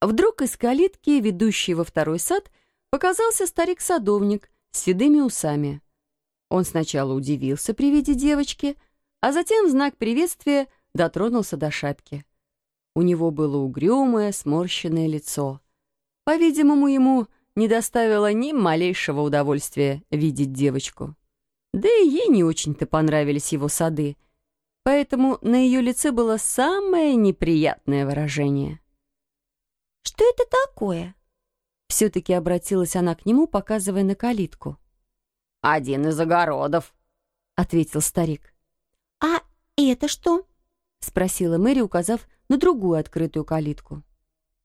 Вдруг из калитки, ведущей во второй сад, показался старик-садовник с седыми усами. Он сначала удивился при виде девочки, а затем в знак приветствия дотронулся до шапки. У него было угрюмое, сморщенное лицо. По-видимому, ему не доставило ни малейшего удовольствия видеть девочку. Да и ей не очень-то понравились его сады, поэтому на ее лице было самое неприятное выражение. «Что это такое?» Все-таки обратилась она к нему, показывая на калитку. «Один из огородов», — ответил старик. «А это что?» — спросила Мэри, указав на другую открытую калитку.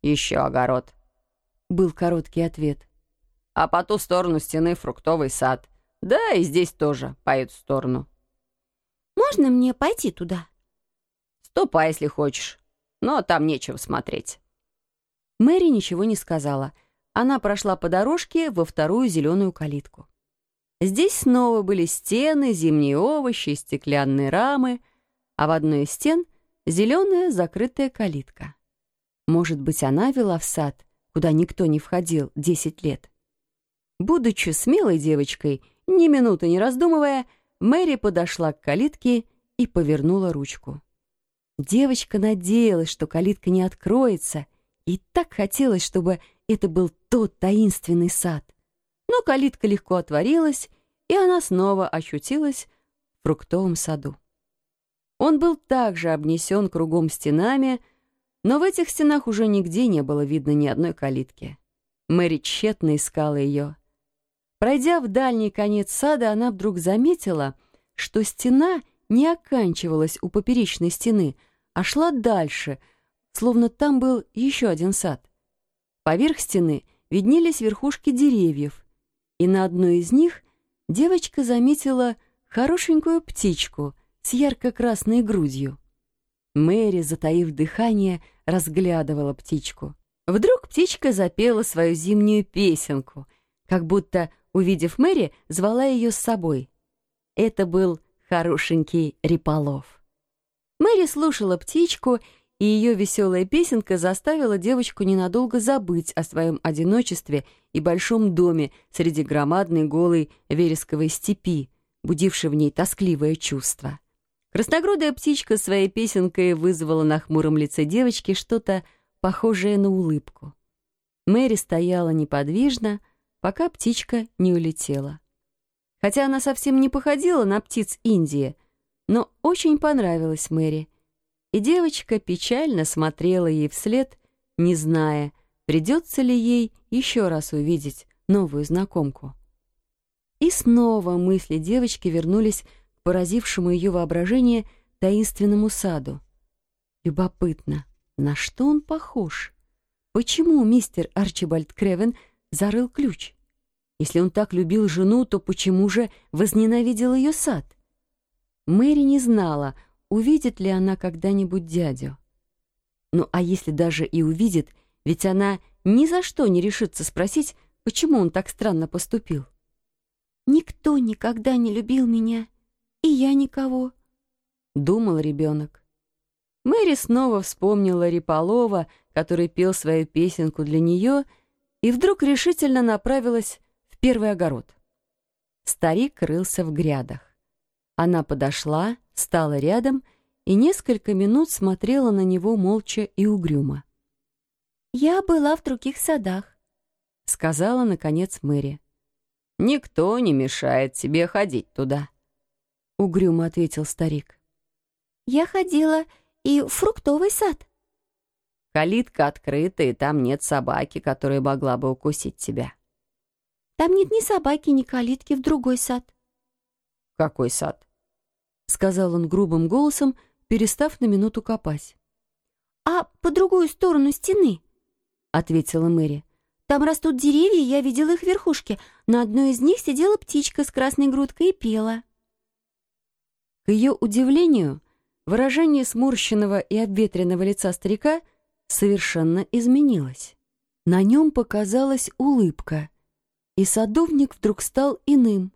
«Еще огород», — был короткий ответ. «А по ту сторону стены фруктовый сад. Да, и здесь тоже, по эту сторону». «Можно мне пойти туда?» «Ступай, если хочешь, но там нечего смотреть». Мэри ничего не сказала. Она прошла по дорожке во вторую зеленую калитку. Здесь снова были стены, зимние овощи, стеклянные рамы, а в одной из стен — зеленая закрытая калитка. Может быть, она вела в сад, куда никто не входил десять лет. Будучи смелой девочкой, ни минуты не раздумывая, Мэри подошла к калитке и повернула ручку. Девочка надеялась, что калитка не откроется, и так хотелось, чтобы это был тот таинственный сад. Но калитка легко отворилась, и она снова ощутилась в фруктовом саду. Он был также обнесен кругом стенами, но в этих стенах уже нигде не было видно ни одной калитки. Мэри тщетно искала ее. Пройдя в дальний конец сада, она вдруг заметила, что стена не оканчивалась у поперечной стены, а шла дальше, словно там был еще один сад. Поверх стены виднелись верхушки деревьев, и на одной из них девочка заметила хорошенькую птичку с ярко-красной грудью. Мэри, затаив дыхание, разглядывала птичку. Вдруг птичка запела свою зимнюю песенку, как будто увидев Мэри, звала ее с собой. Это был хорошенький Риполов. Мэри слушала птичку, и ее веселая песенка заставила девочку ненадолго забыть о своем одиночестве и большом доме среди громадной голой вересковой степи, будившей в ней тоскливое чувство. Красногрудая птичка своей песенкой вызвала на хмуром лице девочки что-то похожее на улыбку. Мэри стояла неподвижно, пока птичка не улетела. Хотя она совсем не походила на птиц Индии, но очень понравилась Мэри. И девочка печально смотрела ей вслед, не зная, придется ли ей еще раз увидеть новую знакомку. И снова мысли девочки вернулись к поразившему ее воображение таинственному саду. Любопытно, на что он похож? Почему мистер Арчибальд Кревен зарыл ключ? Если он так любил жену, то почему же возненавидел ее сад? Мэри не знала, увидит ли она когда-нибудь дядю. Ну а если даже и увидит, ведь она ни за что не решится спросить, почему он так странно поступил. «Никто никогда не любил меня, и я никого», — думал ребенок. Мэри снова вспомнила Риполова, который пел свою песенку для нее, и вдруг решительно направилась в первый огород. Старик рылся в грядах. Она подошла, стала рядом и несколько минут смотрела на него молча и угрюмо. «Я была в других садах», — сказала, наконец, Мэри. «Никто не мешает тебе ходить туда», — угрюмо ответил старик. «Я ходила и в фруктовый сад». «Калитка открыта, и там нет собаки, которая могла бы укусить тебя». «Там нет ни собаки, ни калитки в другой сад». «Какой сад?» — сказал он грубым голосом, перестав на минуту копать. «А по другую сторону стены», — ответила Мэри. «Там растут деревья, я видела их верхушки. На одной из них сидела птичка с красной грудкой и пела». К ее удивлению, выражение сморщенного и обветренного лица старика совершенно изменилось. На нем показалась улыбка, и садовник вдруг стал иным.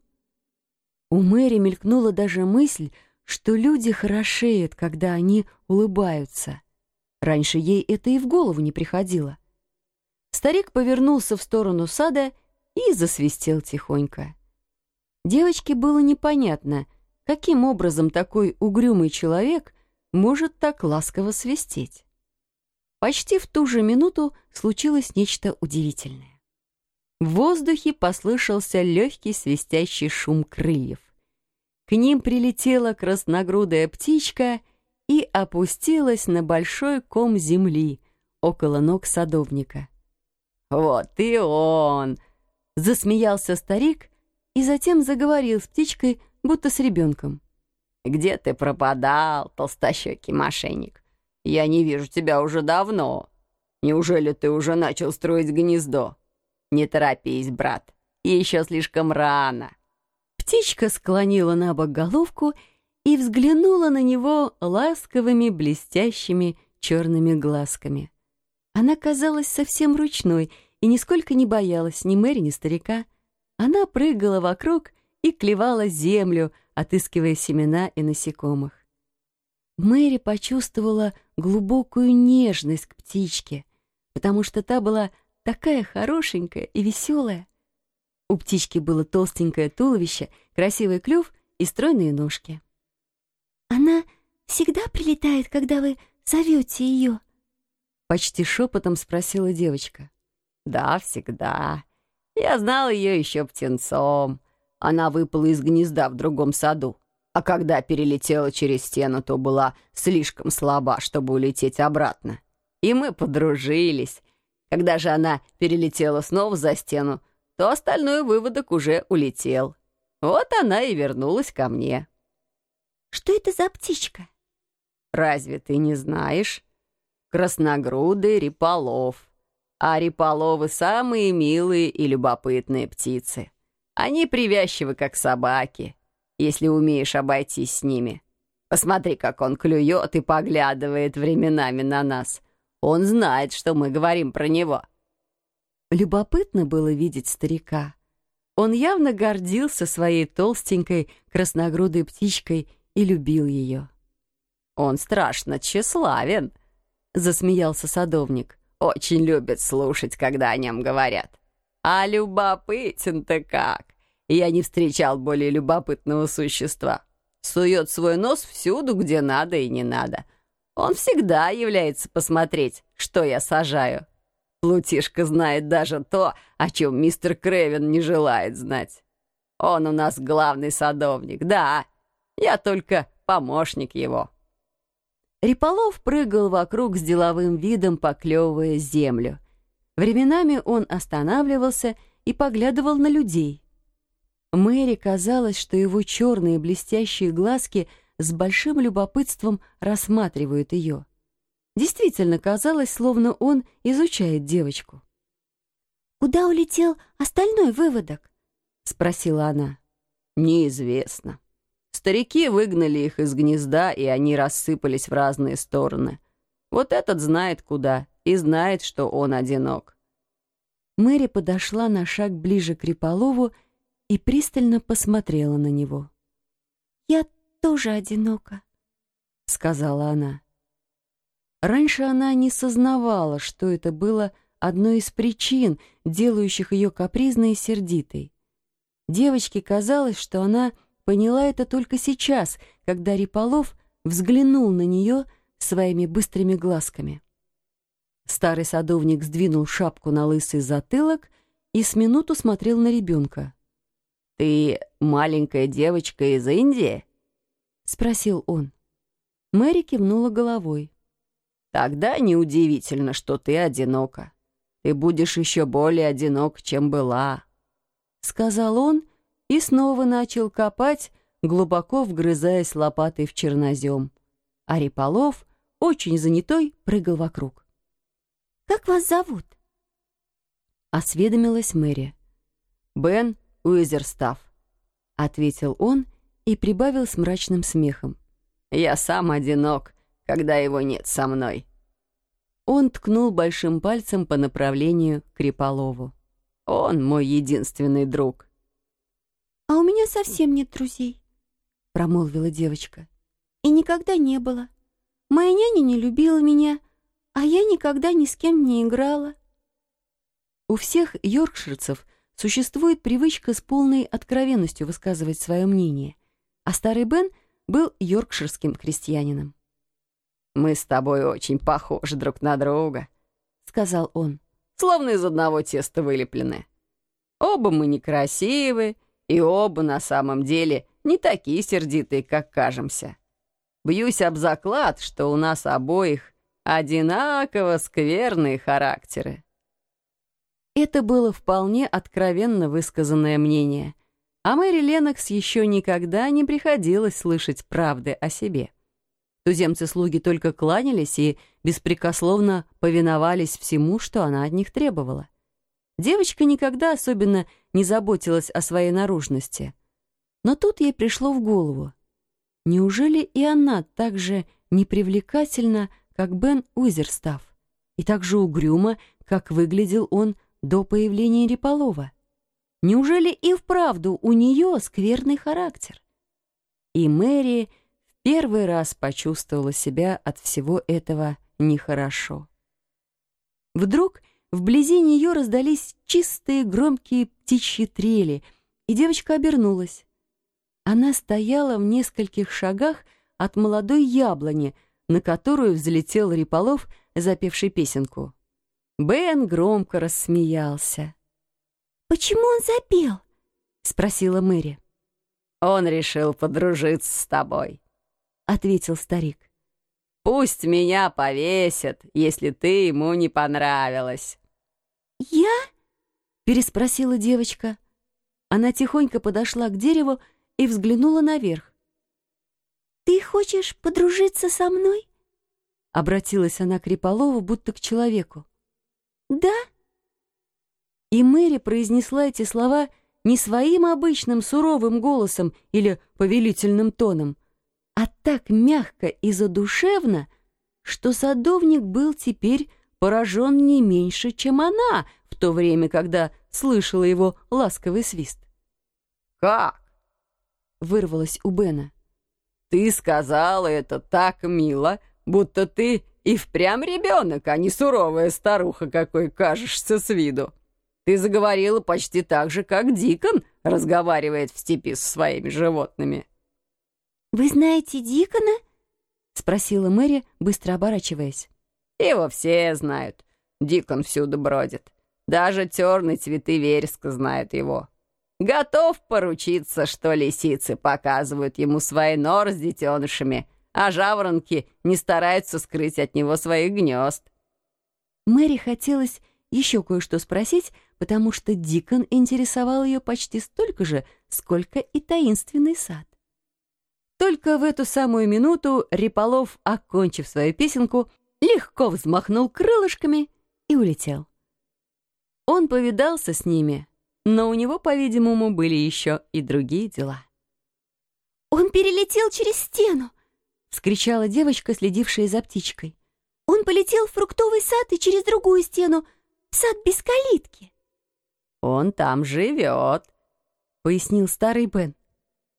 У Мэри мелькнула даже мысль, что люди хорошеют, когда они улыбаются. Раньше ей это и в голову не приходило. Старик повернулся в сторону сада и засвистел тихонько. Девочке было непонятно, каким образом такой угрюмый человек может так ласково свистеть. Почти в ту же минуту случилось нечто удивительное. В воздухе послышался легкий свистящий шум крыльев. К ним прилетела красногрудая птичка и опустилась на большой ком земли около ног садовника. «Вот и он!» — засмеялся старик и затем заговорил с птичкой, будто с ребенком. «Где ты пропадал, толстощекий мошенник? Я не вижу тебя уже давно. Неужели ты уже начал строить гнездо? Не торопись, брат, еще слишком рано». Птичка склонила на бок головку и взглянула на него ласковыми блестящими черными глазками. Она казалась совсем ручной и нисколько не боялась ни Мэри, ни старика. Она прыгала вокруг и клевала землю, отыскивая семена и насекомых. Мэри почувствовала глубокую нежность к птичке, потому что та была такая хорошенькая и веселая. У птички было толстенькое туловище, красивый клюв и стройные ножки. «Она всегда прилетает, когда вы зовете ее?» Почти шепотом спросила девочка. «Да, всегда. Я знал ее еще птенцом. Она выпала из гнезда в другом саду. А когда перелетела через стену, то была слишком слаба, чтобы улететь обратно. И мы подружились. Когда же она перелетела снова за стену, то остальной выводок уже улетел. Вот она и вернулась ко мне. «Что это за птичка?» «Разве ты не знаешь?» красногрудый реполов. А реполовы самые милые и любопытные птицы. Они привязчивы, как собаки, если умеешь обойтись с ними. Посмотри, как он клюет и поглядывает временами на нас. Он знает, что мы говорим про него. Любопытно было видеть старика. Он явно гордился своей толстенькой красногрудой птичкой и любил ее. Он страшно тщеславен, — засмеялся садовник. «Очень любит слушать, когда о нем говорят. А любопытен-то как! Я не встречал более любопытного существа. Сует свой нос всюду, где надо и не надо. Он всегда является посмотреть, что я сажаю. Плутишка знает даже то, о чем мистер Крэвин не желает знать. Он у нас главный садовник, да, я только помощник его». Риполов прыгал вокруг с деловым видом, поклевывая землю. Временами он останавливался и поглядывал на людей. Мэри казалось, что его черные блестящие глазки с большим любопытством рассматривают ее. Действительно казалось, словно он изучает девочку. «Куда улетел остальной выводок?» — спросила она. «Неизвестно», Старики выгнали их из гнезда, и они рассыпались в разные стороны. Вот этот знает куда и знает, что он одинок. Мэри подошла на шаг ближе к Риполову и пристально посмотрела на него. «Я тоже одинока», — сказала она. Раньше она не сознавала, что это было одной из причин, делающих ее капризной и сердитой. Девочке казалось, что она поняла это только сейчас, когда Риполов взглянул на нее своими быстрыми глазками. Старый садовник сдвинул шапку на лысый затылок и с минуту смотрел на ребенка. «Ты маленькая девочка из Индии?» — спросил он. Мэри кивнула головой. «Тогда неудивительно, что ты одинока. Ты будешь еще более одинок, чем была», — сказал он, — и снова начал копать, глубоко вгрызаясь лопатой в чернозем. А Риполов, очень занятой, прыгал вокруг. «Как вас зовут?» — осведомилась Мэри. «Бен Уизерстав», — ответил он и прибавил с мрачным смехом. «Я сам одинок, когда его нет со мной». Он ткнул большим пальцем по направлению к Риполову. «Он мой единственный друг». «А у меня совсем нет друзей», — промолвила девочка. «И никогда не было. Моя няня не любила меня, а я никогда ни с кем не играла». У всех йоркширцев существует привычка с полной откровенностью высказывать свое мнение, а старый Бен был йоркширским крестьянином. «Мы с тобой очень похожи друг на друга», — сказал он, «словно из одного теста вылеплены. Оба мы некрасивы, и оба на самом деле не такие сердитые, как кажемся. Бьюсь об заклад, что у нас обоих одинаково скверные характеры». Это было вполне откровенно высказанное мнение, а Мэри Ленокс еще никогда не приходилось слышать правды о себе. Туземцы-слуги только кланялись и беспрекословно повиновались всему, что она от них требовала. Девочка никогда особенно не заботилась о своей наружности. Но тут ей пришло в голову. Неужели и она так же непривлекательна, как Бен Узерстав, и так же угрюмо, как выглядел он до появления Реполова? Неужели и вправду у нее скверный характер? И Мэри в первый раз почувствовала себя от всего этого нехорошо. Вдруг вблизи нее раздались чистые громкие птичьи трели, и девочка обернулась. Она стояла в нескольких шагах от молодой яблони, на которую взлетел Риполов, запевший песенку. Бен громко рассмеялся. «Почему он запел?» — спросила Мэри. «Он решил подружиться с тобой», — ответил старик. «Пусть меня повесят, если ты ему не понравилась». «Я?» — переспросила девочка. Она тихонько подошла к дереву и взглянула наверх. «Ты хочешь подружиться со мной?» Обратилась она к Риполову, будто к человеку. «Да?» И Мэри произнесла эти слова не своим обычным суровым голосом или повелительным тоном, а так мягко и задушевно, что садовник был теперь поражен не меньше, чем она в то время, когда слышала его ласковый свист. «Как?» — вырвалось у Бена. «Ты сказала это так мило, будто ты и впрямь ребенок, а не суровая старуха, какой кажешься с виду. Ты заговорила почти так же, как Дикон разговаривает в степи со своими животными». «Вы знаете Дикона?» — спросила Мэри, быстро оборачиваясь. «Его все знают. Дикон всюду бродит. Даже терный цветы вереска знают его. Готов поручиться, что лисицы показывают ему свои нор с детенышами, а жаворонки не стараются скрыть от него своих гнезд. Мэри хотелось еще кое-что спросить, потому что Дикон интересовал ее почти столько же, сколько и таинственный сад. Только в эту самую минуту Риполов, окончив свою песенку, легко взмахнул крылышками и улетел. Он повидался с ними, но у него, по-видимому, были еще и другие дела. «Он перелетел через стену!» — вскричала девочка, следившая за птичкой. «Он полетел в фруктовый сад и через другую стену, сад без калитки». «Он там живет», — пояснил старый Бен.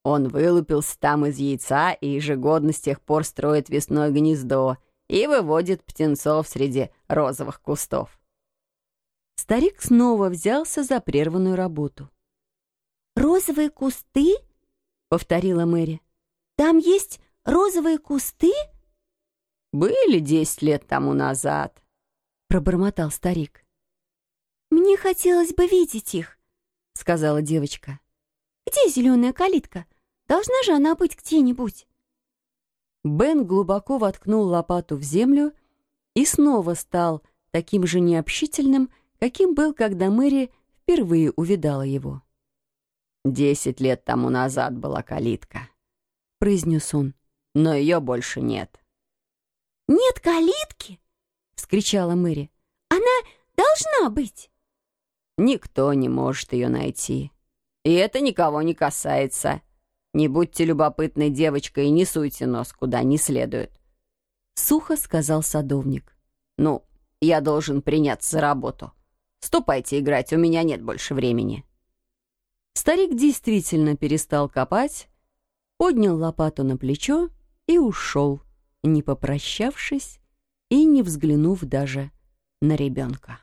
«Он вылупился там из яйца и ежегодно с тех пор строит весное гнездо и выводит птенцов среди розовых кустов». Старик снова взялся за прерванную работу. «Розовые кусты?» — повторила Мэри. «Там есть розовые кусты?» «Были десять лет тому назад», — пробормотал старик. «Мне хотелось бы видеть их», — сказала девочка. «Где зеленая калитка? Должна же она быть где-нибудь». Бен глубоко воткнул лопату в землю и снова стал таким же необщительным, каким был, когда Мэри впервые увидала его. «Десять лет тому назад была калитка», — произнес он но ее больше нет». «Нет калитки?» — вскричала Мэри. «Она должна быть». «Никто не может ее найти. И это никого не касается. Не будьте любопытной девочкой и не суйте нос куда не следует». Сухо сказал садовник. «Ну, я должен приняться за работу. Ступайте играть, у меня нет больше времени». Старик действительно перестал копать, поднял лопату на плечо и ушел, не попрощавшись и не взглянув даже на ребенка.